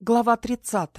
Глава 30.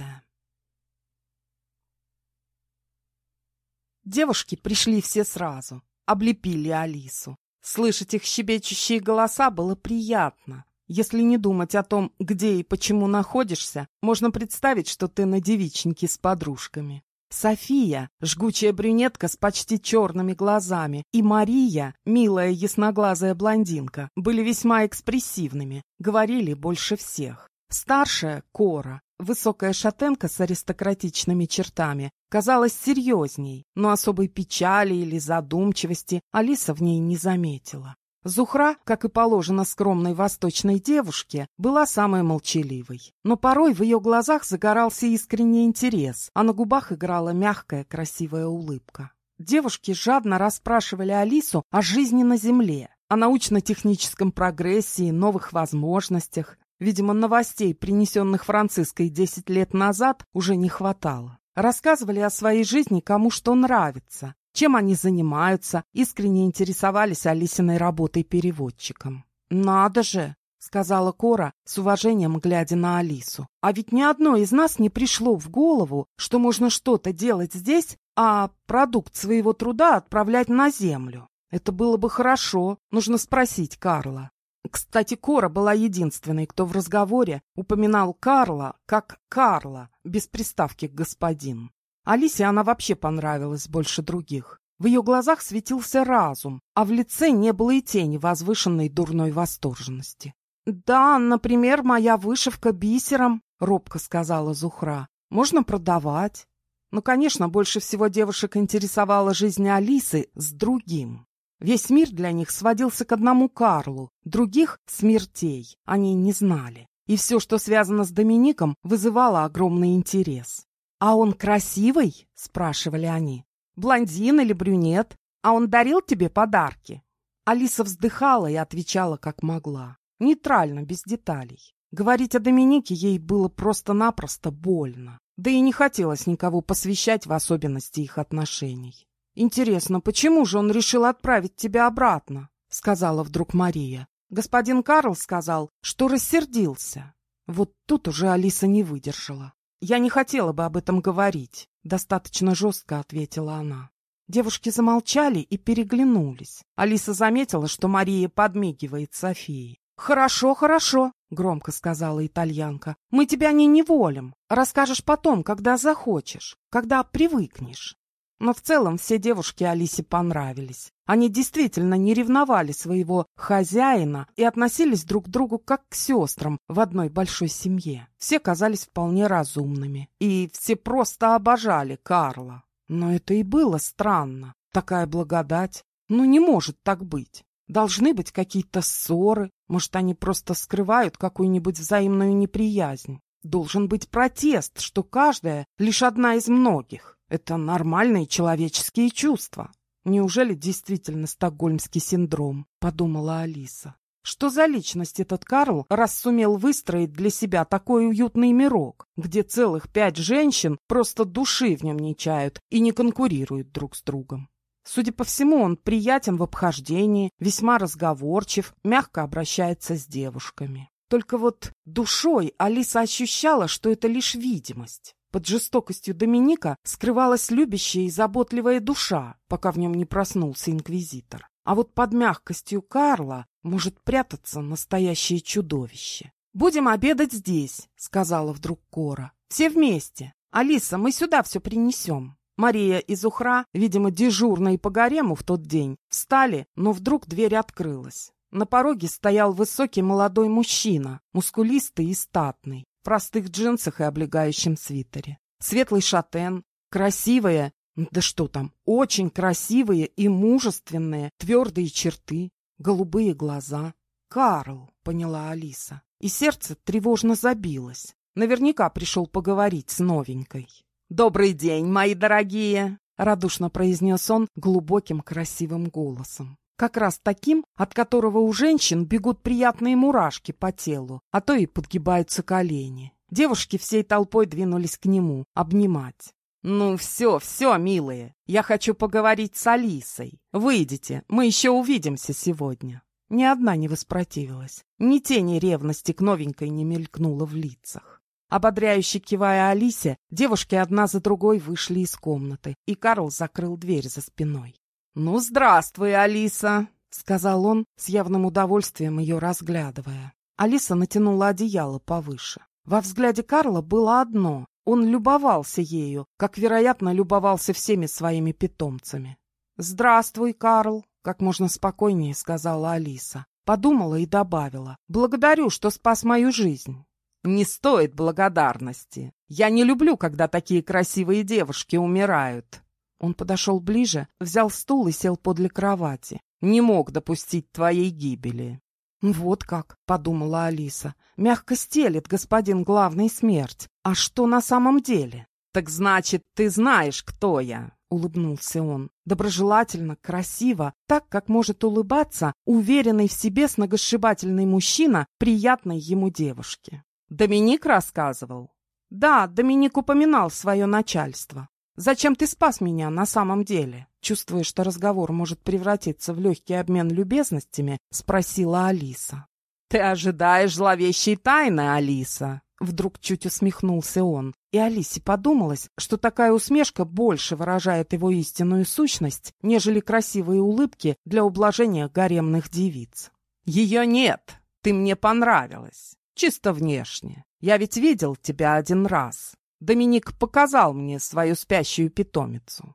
Девушки пришли все сразу, облепили Алису. Слышать их щебечущие голоса было приятно. Если не думать о том, где и почему находишься, можно представить, что ты на девичнике с подружками. София, жгучая брюнетка с почти черными глазами, и Мария, милая ясноглазая блондинка, были весьма экспрессивными, говорили больше всех. Старшая, Кора, высокая шатенка с аристократичными чертами, казалась серьезней, но особой печали или задумчивости Алиса в ней не заметила. Зухра, как и положено скромной восточной девушке, была самой молчаливой. Но порой в ее глазах загорался искренний интерес, а на губах играла мягкая красивая улыбка. Девушки жадно расспрашивали Алису о жизни на Земле, о научно-техническом прогрессе и новых возможностях, Видимо, новостей, принесенных Франциской десять лет назад, уже не хватало. Рассказывали о своей жизни кому что нравится, чем они занимаются, искренне интересовались Алисиной работой переводчиком. «Надо же!» — сказала Кора, с уважением глядя на Алису. «А ведь ни одной из нас не пришло в голову, что можно что-то делать здесь, а продукт своего труда отправлять на землю. Это было бы хорошо, нужно спросить Карла». Кстати, Кора была единственной, кто в разговоре упоминал Карла как Карла, без приставки «господин». Алисе она вообще понравилась больше других. В ее глазах светился разум, а в лице не было и тени возвышенной дурной восторженности. «Да, например, моя вышивка бисером», — робко сказала Зухра. «Можно продавать». Но, конечно, больше всего девушек интересовала жизнь Алисы с другим. Весь мир для них сводился к одному Карлу, других смертей они не знали. И все, что связано с Домиником, вызывало огромный интерес. «А он красивый?» — спрашивали они. «Блондин или брюнет? А он дарил тебе подарки?» Алиса вздыхала и отвечала как могла. Нейтрально, без деталей. Говорить о Доминике ей было просто-напросто больно. Да и не хотелось никого посвящать в особенности их отношений. «Интересно, почему же он решил отправить тебя обратно?» — сказала вдруг Мария. Господин Карл сказал, что рассердился. Вот тут уже Алиса не выдержала. «Я не хотела бы об этом говорить», — достаточно жестко ответила она. Девушки замолчали и переглянулись. Алиса заметила, что Мария подмигивает Софии. «Хорошо, хорошо», — громко сказала итальянка. «Мы тебя не неволим. Расскажешь потом, когда захочешь, когда привыкнешь». Но в целом все девушки Алисе понравились. Они действительно не ревновали своего хозяина и относились друг к другу как к сестрам в одной большой семье. Все казались вполне разумными. И все просто обожали Карла. Но это и было странно. Такая благодать. Ну не может так быть. Должны быть какие-то ссоры. Может, они просто скрывают какую-нибудь взаимную неприязнь. Должен быть протест, что каждая лишь одна из многих. Это нормальные человеческие чувства. Неужели действительно стокгольмский синдром? Подумала Алиса. Что за личность этот Карл, раз сумел выстроить для себя такой уютный мирок, где целых пять женщин просто души в нем не чают и не конкурируют друг с другом? Судя по всему, он приятен в обхождении, весьма разговорчив, мягко обращается с девушками. Только вот душой Алиса ощущала, что это лишь видимость. Под жестокостью Доминика скрывалась любящая и заботливая душа, пока в нем не проснулся инквизитор. А вот под мягкостью Карла может прятаться настоящее чудовище. «Будем обедать здесь», — сказала вдруг Кора. «Все вместе. Алиса, мы сюда все принесем». Мария и Зухра, видимо, дежурные по гарему в тот день, встали, но вдруг дверь открылась. На пороге стоял высокий молодой мужчина, мускулистый и статный простых джинсах и облегающем свитере. Светлый шатен, красивые, да что там, очень красивые и мужественные, твердые черты, голубые глаза. «Карл», — поняла Алиса, и сердце тревожно забилось. Наверняка пришел поговорить с новенькой. «Добрый день, мои дорогие!» — радушно произнес он глубоким красивым голосом. Как раз таким, от которого у женщин бегут приятные мурашки по телу, а то и подгибаются колени. Девушки всей толпой двинулись к нему, обнимать. «Ну все, все, милые, я хочу поговорить с Алисой. Выйдите, мы еще увидимся сегодня». Ни одна не воспротивилась, ни тени ревности к новенькой не мелькнула в лицах. Ободряюще кивая Алисе, девушки одна за другой вышли из комнаты, и Карл закрыл дверь за спиной. «Ну, здравствуй, Алиса!» — сказал он, с явным удовольствием ее разглядывая. Алиса натянула одеяло повыше. Во взгляде Карла было одно — он любовался ею, как, вероятно, любовался всеми своими питомцами. «Здравствуй, Карл!» — как можно спокойнее сказала Алиса. Подумала и добавила. «Благодарю, что спас мою жизнь». «Не стоит благодарности. Я не люблю, когда такие красивые девушки умирают». Он подошел ближе, взял стул и сел подле кровати. «Не мог допустить твоей гибели». «Вот как», — подумала Алиса. «Мягко стелет господин главный смерть. А что на самом деле?» «Так значит, ты знаешь, кто я?» — улыбнулся он. Доброжелательно, красиво, так, как может улыбаться уверенный в себе сногосшибательный мужчина приятной ему девушке. Доминик рассказывал? Да, Доминик упоминал свое начальство. Зачем ты спас меня на самом деле? Чувствуя, что разговор может превратиться в легкий обмен любезностями, спросила Алиса. Ты ожидаешь зловещей тайны, Алиса? Вдруг чуть усмехнулся он, и Алисе подумалось, что такая усмешка больше выражает его истинную сущность, нежели красивые улыбки для ублажения гаремных девиц. «Ее нет! Ты мне понравилась! Чисто внешне. Я ведь видел тебя один раз. Доминик показал мне свою спящую питомицу».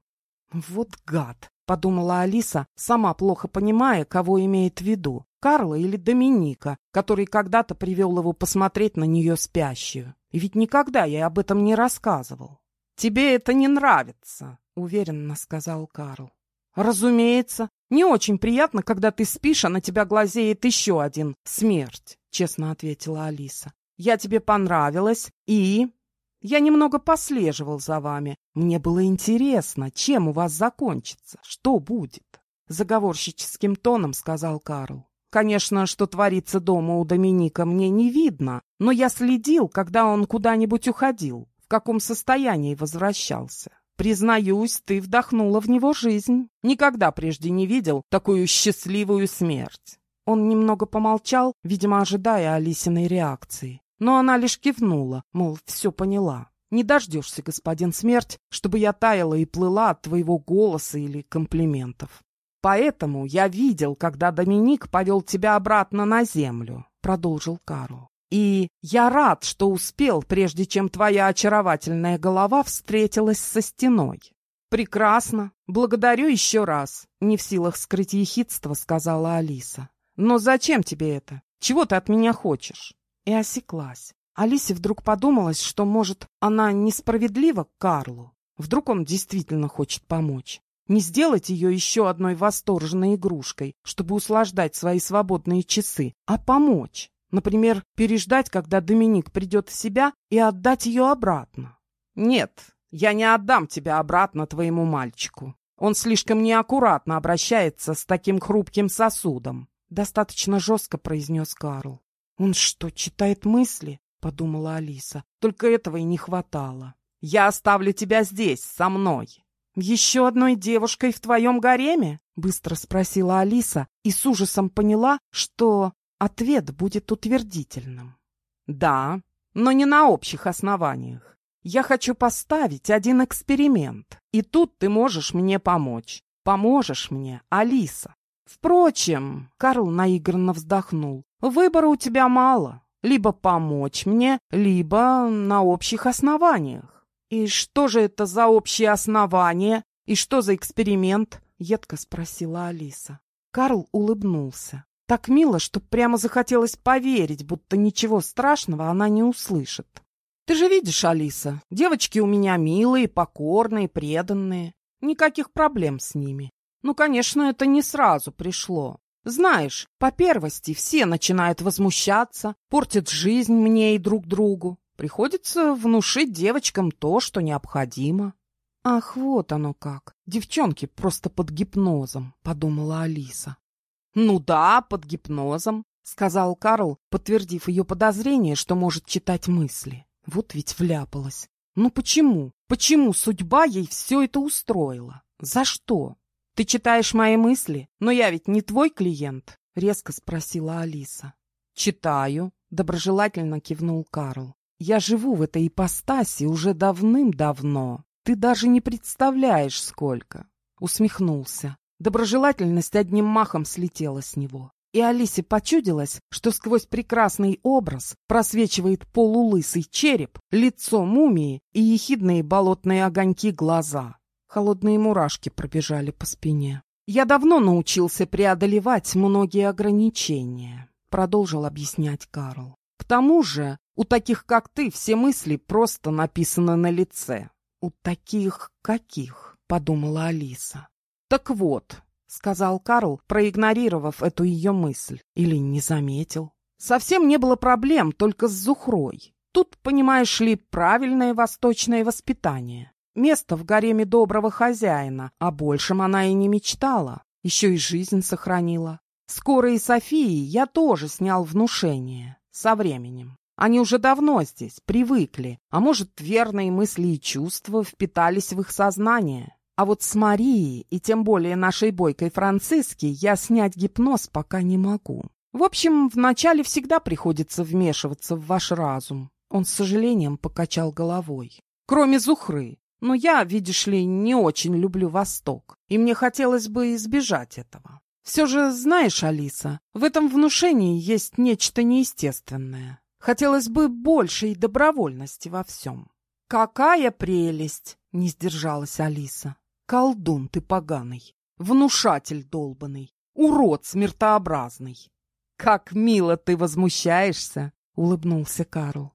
«Вот гад!» — подумала Алиса, сама плохо понимая, кого имеет в виду. Карла или Доминика, который когда-то привел его посмотреть на нее спящую. И ведь никогда я об этом не рассказывал. «Тебе это не нравится», — уверенно сказал Карл. «Разумеется. Не очень приятно, когда ты спишь, а на тебя глазеет еще один — смерть», — честно ответила Алиса. «Я тебе понравилась, и...» «Я немного послеживал за вами. Мне было интересно, чем у вас закончится, что будет?» Заговорщическим тоном сказал Карл. Конечно, что творится дома у Доминика, мне не видно, но я следил, когда он куда-нибудь уходил, в каком состоянии возвращался. Признаюсь, ты вдохнула в него жизнь. Никогда прежде не видел такую счастливую смерть. Он немного помолчал, видимо, ожидая Алисиной реакции. Но она лишь кивнула, мол, все поняла. Не дождешься, господин смерть, чтобы я таяла и плыла от твоего голоса или комплиментов. Поэтому я видел, когда Доминик повел тебя обратно на землю, — продолжил Карл. И я рад, что успел, прежде чем твоя очаровательная голова встретилась со стеной. Прекрасно. Благодарю еще раз. Не в силах скрыть ехидство, сказала Алиса. Но зачем тебе это? Чего ты от меня хочешь? И осеклась. Алисе вдруг подумалось, что, может, она несправедлива к Карлу. Вдруг он действительно хочет помочь. Не сделать ее еще одной восторженной игрушкой, чтобы услаждать свои свободные часы, а помочь. Например, переждать, когда Доминик придет в себя, и отдать ее обратно. Нет, я не отдам тебя обратно твоему мальчику. Он слишком неаккуратно обращается с таким хрупким сосудом. Достаточно жестко произнес Карл. Он что, читает мысли? Подумала Алиса. Только этого и не хватало. Я оставлю тебя здесь, со мной. «Еще одной девушкой в твоем гареме?» — быстро спросила Алиса и с ужасом поняла, что ответ будет утвердительным. «Да, но не на общих основаниях. Я хочу поставить один эксперимент, и тут ты можешь мне помочь. Поможешь мне, Алиса. Впрочем, Карл наигранно вздохнул, выбора у тебя мало. Либо помочь мне, либо на общих основаниях. «И что же это за общее основание? И что за эксперимент?» — едко спросила Алиса. Карл улыбнулся. Так мило, что прямо захотелось поверить, будто ничего страшного она не услышит. «Ты же видишь, Алиса, девочки у меня милые, покорные, преданные. Никаких проблем с ними. Ну, конечно, это не сразу пришло. Знаешь, по первости все начинают возмущаться, портят жизнь мне и друг другу. Приходится внушить девочкам то, что необходимо. Ах, вот оно как. Девчонки просто под гипнозом, подумала Алиса. Ну да, под гипнозом, сказал Карл, подтвердив ее подозрение, что может читать мысли. Вот ведь вляпалась. Ну почему? Почему судьба ей все это устроила? За что? Ты читаешь мои мысли, но я ведь не твой клиент, резко спросила Алиса. Читаю, доброжелательно кивнул Карл. Я живу в этой ипостаси уже давным-давно. Ты даже не представляешь, сколько. Усмехнулся. Доброжелательность одним махом слетела с него. И Алисе почудилось, что сквозь прекрасный образ просвечивает полулысый череп, лицо мумии и ехидные болотные огоньки глаза. Холодные мурашки пробежали по спине. «Я давно научился преодолевать многие ограничения», — продолжил объяснять Карл. «К тому же у таких, как ты, все мысли просто написаны на лице». «У таких каких?» — подумала Алиса. «Так вот, — сказал Карл, проигнорировав эту ее мысль. Или не заметил. Совсем не было проблем, только с Зухрой. Тут, понимаешь ли, правильное восточное воспитание. Место в гареме доброго хозяина, а большем она и не мечтала. Еще и жизнь сохранила. Скоро и Софии я тоже снял внушение. Со временем. Они уже давно здесь, привыкли, а может, верные мысли и чувства впитались в их сознание. А вот с Марией и тем более нашей бойкой Франциски я снять гипноз пока не могу. В общем, вначале всегда приходится вмешиваться в ваш разум. Он с сожалением покачал головой. Кроме Зухры. Но я, видишь ли, не очень люблю Восток, и мне хотелось бы избежать этого. Все же, знаешь, Алиса, в этом внушении есть нечто неестественное. Хотелось бы большей добровольности во всем. «Какая прелесть!» — не сдержалась Алиса. Колдун ты поганый, внушатель долбанный, урод смертообразный. Как мило ты возмущаешься, улыбнулся Карл.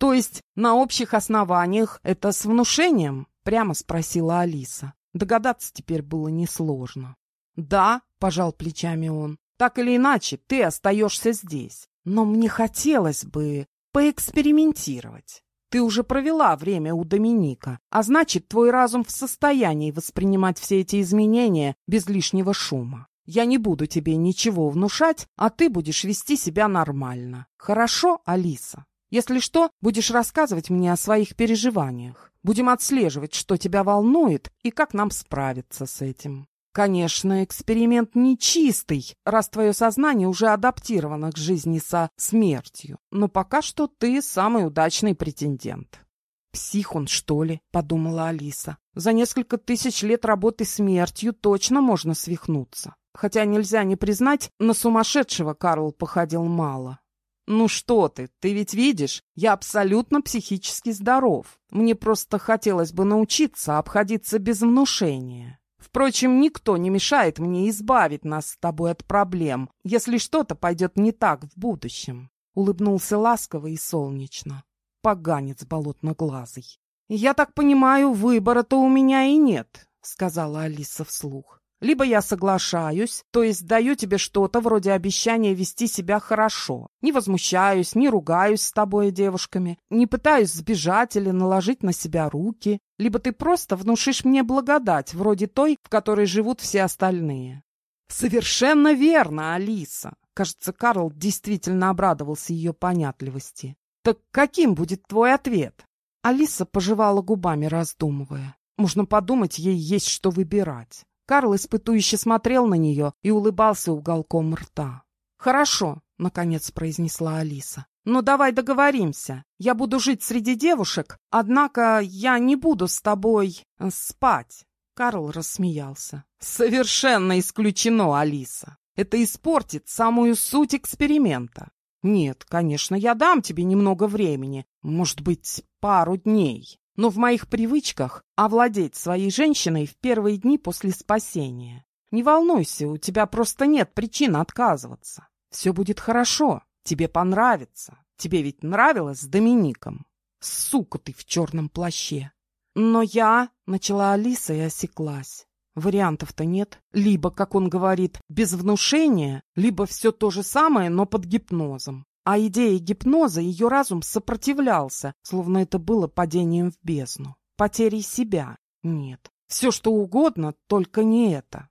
То есть на общих основаниях это с внушением? Прямо спросила Алиса. Догадаться теперь было несложно. Да, пожал плечами он. Так или иначе, ты остаешься здесь. Но мне хотелось бы поэкспериментировать. Ты уже провела время у Доминика, а значит, твой разум в состоянии воспринимать все эти изменения без лишнего шума. Я не буду тебе ничего внушать, а ты будешь вести себя нормально. Хорошо, Алиса? Если что, будешь рассказывать мне о своих переживаниях. Будем отслеживать, что тебя волнует и как нам справиться с этим. Конечно, эксперимент нечистый, раз твое сознание уже адаптировано к жизни со смертью. Но пока что ты самый удачный претендент. «Псих он, что ли?» — подумала Алиса. «За несколько тысяч лет работы смертью точно можно свихнуться. Хотя нельзя не признать, на сумасшедшего Карл походил мало. «Ну что ты, ты ведь видишь, я абсолютно психически здоров. Мне просто хотелось бы научиться обходиться без внушения». Впрочем, никто не мешает мне избавить нас с тобой от проблем, если что-то пойдет не так в будущем. Улыбнулся ласково и солнечно. Поганец болотноглазый. «Я так понимаю, выбора-то у меня и нет», — сказала Алиса вслух. Либо я соглашаюсь, то есть даю тебе что-то вроде обещания вести себя хорошо. Не возмущаюсь, не ругаюсь с тобой девушками, не пытаюсь сбежать или наложить на себя руки. Либо ты просто внушишь мне благодать, вроде той, в которой живут все остальные. Совершенно верно, Алиса. Кажется, Карл действительно обрадовался ее понятливости. Так каким будет твой ответ? Алиса пожевала губами, раздумывая. Можно подумать, ей есть что выбирать. Карл испытующе смотрел на нее и улыбался уголком рта. «Хорошо», — наконец произнесла Алиса. «Но давай договоримся. Я буду жить среди девушек, однако я не буду с тобой э, спать». Карл рассмеялся. «Совершенно исключено, Алиса. Это испортит самую суть эксперимента. Нет, конечно, я дам тебе немного времени, может быть, пару дней но в моих привычках овладеть своей женщиной в первые дни после спасения. Не волнуйся, у тебя просто нет причин отказываться. Все будет хорошо, тебе понравится. Тебе ведь нравилось с Домиником. Сука ты в черном плаще. Но я, начала Алиса и осеклась. Вариантов-то нет. Либо, как он говорит, без внушения, либо все то же самое, но под гипнозом. А идея гипноза ее разум сопротивлялся, словно это было падением в бездну, потерей себя. Нет, все что угодно, только не это.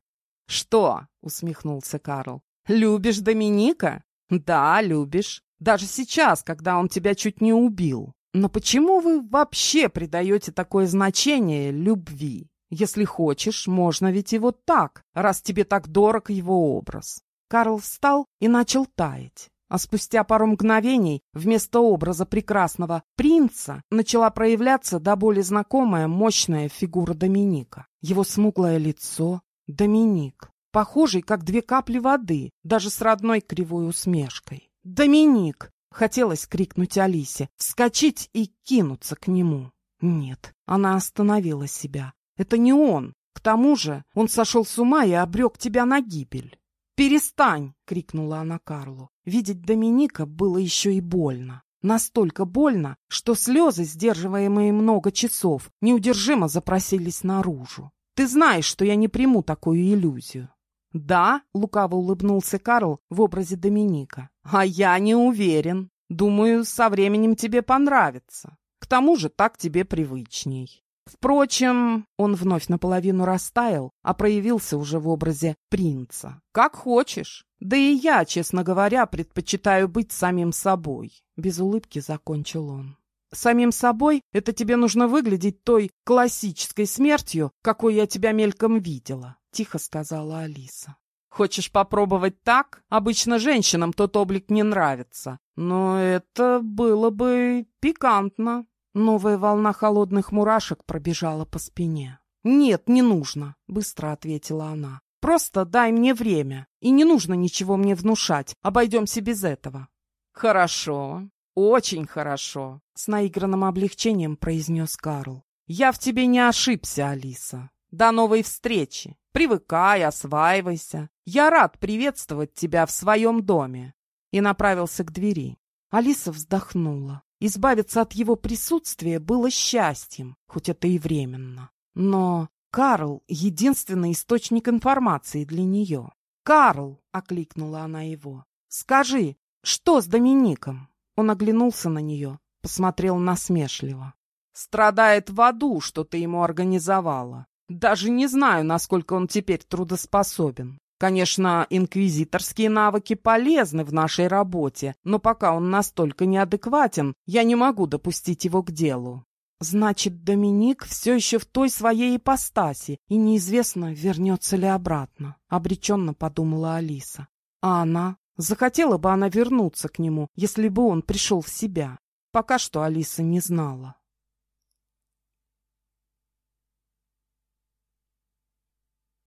«Что?» — усмехнулся Карл. «Любишь Доминика?» «Да, любишь. Даже сейчас, когда он тебя чуть не убил. Но почему вы вообще придаете такое значение любви? Если хочешь, можно ведь вот так, раз тебе так дорог его образ». Карл встал и начал таять. А спустя пару мгновений вместо образа прекрасного принца начала проявляться до боли знакомая мощная фигура Доминика. Его смуглое лицо — Доминик, похожий, как две капли воды, даже с родной кривой усмешкой. «Доминик!» — хотелось крикнуть Алисе, вскочить и кинуться к нему. Нет, она остановила себя. Это не он. К тому же он сошел с ума и обрек тебя на гибель. «Перестань!» — крикнула она Карлу. Видеть Доминика было еще и больно. Настолько больно, что слезы, сдерживаемые много часов, неудержимо запросились наружу. «Ты знаешь, что я не приму такую иллюзию». «Да?» — лукаво улыбнулся Карл в образе Доминика. «А я не уверен. Думаю, со временем тебе понравится. К тому же так тебе привычней». Впрочем, он вновь наполовину растаял, а проявился уже в образе принца. «Как хочешь. Да и я, честно говоря, предпочитаю быть самим собой», — без улыбки закончил он. «Самим собой это тебе нужно выглядеть той классической смертью, какой я тебя мельком видела», — тихо сказала Алиса. «Хочешь попробовать так? Обычно женщинам тот облик не нравится. Но это было бы пикантно». Новая волна холодных мурашек пробежала по спине. «Нет, не нужно», — быстро ответила она. «Просто дай мне время, и не нужно ничего мне внушать, обойдемся без этого». «Хорошо, очень хорошо», — с наигранным облегчением произнес Карл. «Я в тебе не ошибся, Алиса. До новой встречи. Привыкай, осваивайся. Я рад приветствовать тебя в своем доме». И направился к двери. Алиса вздохнула. Избавиться от его присутствия было счастьем, хоть это и временно. Но Карл — единственный источник информации для нее. «Карл!» — окликнула она его. «Скажи, что с Домиником?» Он оглянулся на нее, посмотрел насмешливо. «Страдает в аду, что ты ему организовала. Даже не знаю, насколько он теперь трудоспособен. Конечно, инквизиторские навыки полезны в нашей работе, но пока он настолько неадекватен, я не могу допустить его к делу. Значит, Доминик все еще в той своей ипостаси, и неизвестно, вернется ли обратно, — обреченно подумала Алиса. А она? Захотела бы она вернуться к нему, если бы он пришел в себя. Пока что Алиса не знала.